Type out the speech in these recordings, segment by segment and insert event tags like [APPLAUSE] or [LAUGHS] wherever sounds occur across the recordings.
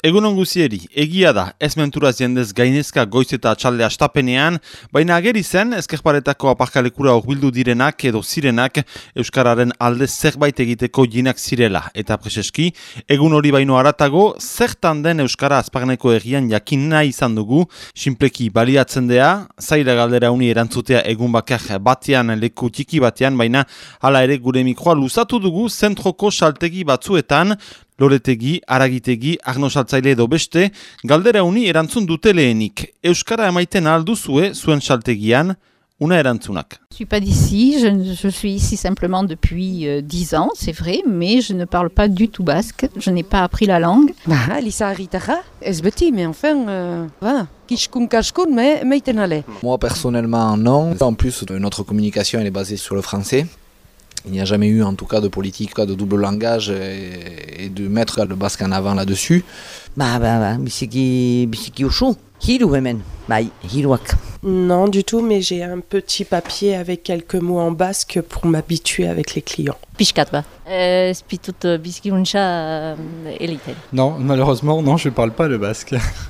Egun onguzieri, egia da, ez menturaz jendez gainezka goiz eta atxalde astapenean, baina ageri zen, ezkerparetako aparkalekura horbildu direnak edo zirenak Euskararen alde zerbait egiteko jinak zirela. Eta preseski, egun hori baino aratago, zertan den Euskara azpagneko egian jakin nahi izan dugu, sinpleki baliatzen dea, zaila galdera uni erantzutea egun bakar batean leku txiki batean, baina hala ere gure mikroa luzatu dugu zentroko saltegi batzuetan, Loretegi, Aragitegi, edo beste, galdera uni erantzun dute lehenik. Euskara emaiten alduzue zuen saltegian, una erantzunak. Je suis pas d'ici, je, je suis ici simplement depuis euh, 10 ans, c'est vrai, mais je ne parle pas du tout basque, je n'ai pas appris la langue. Bah, Lisa Aritara, ez beti, mais enfin, euh, va, kiskun kaskun, mais meiten ale. Moi personnellement non. En plus notre communication elle est basée sur le français. Il n'y a jamais eu en tout cas de politique de double langage et, et de mettre le basque en avant là-dessus. Ba, ba, ba, biziki, biziki usu. Hiru hemen, bai, hiruak. Non, du tout, mais j'ai un petit papier avec quelques mots en basque pour m'habituer avec les clients. Pixkat ba. Ez pitut bizkiuntza eliten. Non, malheureusement, non, je parle pas le basque. [LAUGHS]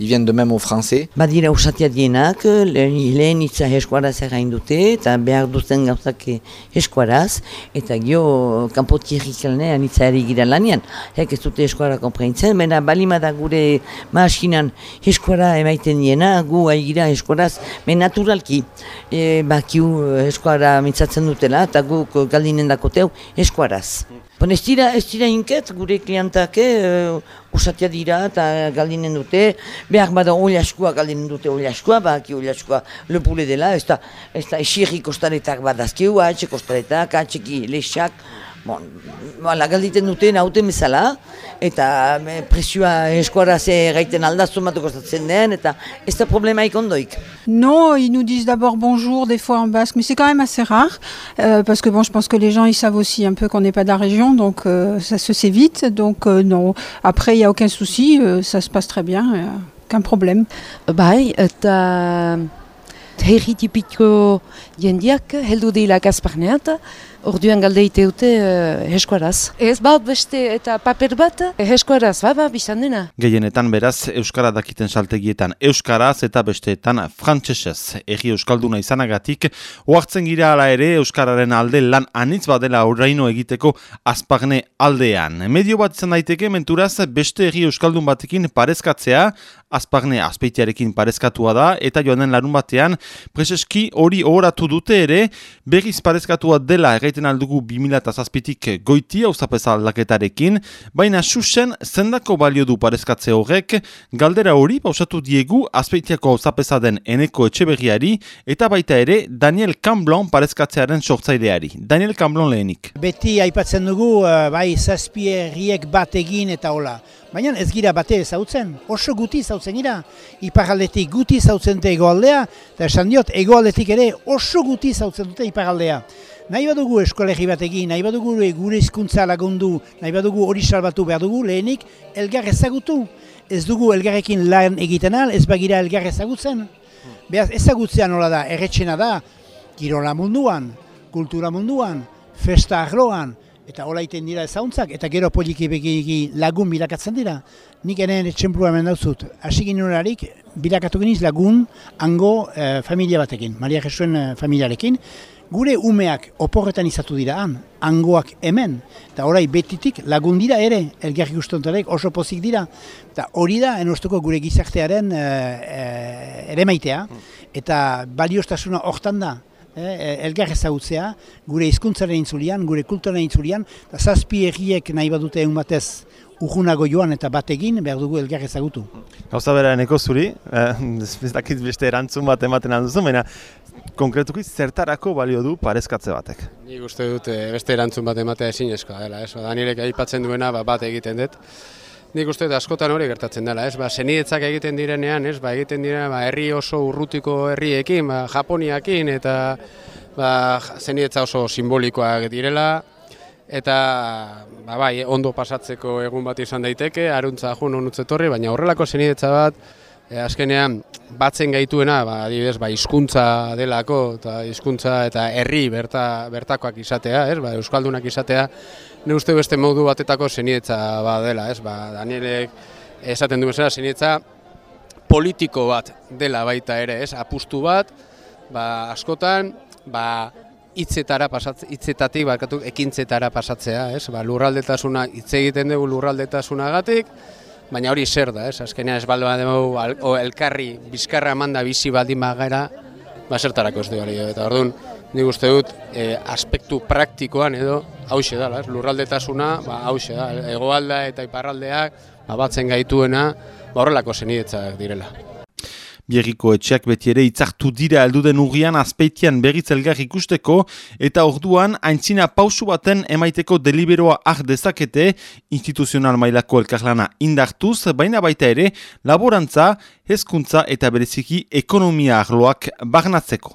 ils viennent de même au français. Badira usatia dienak, lehen, hitza eskuaraz egin dute, eta behar duten gauzak eskuaraz, eta gio kanpotirrikenean hitza eri gira lanian. Hek ez dute eskuara konpreintzen, baina balima gure masinan eskuara emaiten diena, gu gira eskuaraz, men naturalki, e, bakiu eskuara mitzatzen dutela, eta guk galdinen dakoteu eskuaraz. Bon, ez dira, ez dira inket, gure klientak eh, usatia dira eta galdinen dute, behar bada oliaskua galdinen dute oliaskua, baki oliaskua lepule dela, ez da, ez da esirri kostaretak badazkeu, atxe kostaretak, atxeki lexak, bon, bala, galditen dute nauten bezala, eta me, presioa eskuara ze gaiten aldaztu matu kostatzen den, eta ez da problema ikondoik. Non, ils nous disent d'abord bonjour, des fois en basque, mais c'est quand même assez rare, euh, parce que bon, je pense que les gens, ils savent aussi un peu qu'on n'est pas de la région, donc euh, ça se sait vite, donc euh, non. Après, il n'y a aucun souci, euh, ça se passe très bien, euh, aucun problème. Bai, eta herri tipiko jendiak heldu dira orduan galdeite dute uh, eskuaraz. Ez baut beste eta paper bat, eskuaraz, ba, ba, bizan dena. Gehienetan beraz, Euskara dakiten saltegietan Euskaraz eta besteetan frantsesez. Egi Euskalduna izanagatik, oartzen gira ala ere Euskararen alde lan anitz badela oraino egiteko azpagne aldean. Medio bat izan daiteke menturaz beste egi Euskaldun batekin parezkatzea, azpagne azpeitiarekin parezkatua da, eta joan den larun batean, preseski hori horatu dute ere, berriz parezkatua dela erraiten aldugu 2008tik goiti auzapeza aldaketarekin, baina susen zendako balio du parezkatze horrek, galdera hori pausatu diegu azpeitiako auzapeza den eneko etxeberriari, eta baita ere Daniel Camblon parezkatzearen sortzaileari. Daniel Camblon lehenik. Beti aipatzen dugu, uh, bai, zazpi herriek bat egin eta hola. Baina ez gira bate ezautzen, oso guti ezautzen gira. Iparaldetik guti ezautzen dute egoaldea, eta esan diot, egoaldetik ere oso guti ezautzen dute iparaldea. Nahi badugu eskolegi bat egin, nahi badugu gure hizkuntza lagundu, nahi badugu hori salbatu behar dugu, lehenik elgar ezagutu. Ez dugu elgarrekin lan egiten al, ez bagira elgar ezagutzen. Beraz, ezagutzea nola da, erretxena da, kirola munduan, kultura munduan, festa arloan, eta hola iten dira ezauntzak, eta gero poliki begiki lagun bilakatzen dira. Nik eren etxemplua hemen dauzut. Hasi ginorarik, bilakatu geniz lagun hango eh, familia batekin, Maria Jesuen eh, familiarekin. Gure umeak oporretan izatu dira han, hangoak hemen, eta orai betitik lagun dira ere, elgarri guztontarek oso pozik dira. Eta hori da, enostuko gure gizartearen eh, eh, ere maitea, eta baliostasuna hortan da, eh, elgar ezagutzea, gure hizkuntzaren intzulian, gure kulturaren intzulian, eta zazpi erriek nahi badute egun batez urgunago joan eta bategin behar dugu elgar ezagutu. Gauza bera eneko zuri, eh, [LAUGHS] ez dakit beste erantzun bat ematen alduzu, baina konkretuki zertarako balio du parezkatze batek. Nik uste dut eh, beste erantzun bat ematea ezinezkoa dela, ez? Danielek aipatzen duena ba, bat egiten dut. Nik uste askotan hori gertatzen dela, ez? Ba, senietzak egiten direnean, ez? Ba, egiten direnean, ba, herri oso urrutiko herriekin, ba, Japoniakin, eta ba, zenietza oso simbolikoak direla, eta ba, bai, ondo pasatzeko egun bat izan daiteke, aruntza jun honutzetorri, baina horrelako zenietza bat, E, azkenean batzen gaituena, ba, adibidez, ba, hizkuntza delako eta hizkuntza eta herri berta, bertakoak izatea, ez? Ba, euskaldunak izatea, ne uste beste modu batetako zenietza ba dela, ez? Ba, Danielek esaten du bezala zenietza politiko bat dela baita ere, ez? Apustu bat, ba, askotan, ba, hitzetara pasatzea, hitzetatik barkatu ekintzetara pasatzea, ez? Ba, lurraldetasuna hitz egiten dugu lurraldetasunagatik, baina hori zer da, ez? Azkenean ez baldoa dugu elkarri bizkarra emanda bizi baldin bagara, ba zertarako ez du hori. Eta orduan, nik uste dut, e, aspektu praktikoan edo hause da, ez? lurraldetasuna, ba hause da, egoalda eta iparraldeak, ba, batzen gaituena, ba horrelako zenietzak direla. Bierriko etxeak beti ere itzartu dira elduden urrian azpeitian berriz elgar ikusteko eta orduan aintzina pausu baten emaiteko deliberoa ah dezakete instituzional mailako elkarlana indartuz, baina baita ere laborantza, hezkuntza eta bereziki ekonomia arloak bagnatzeko.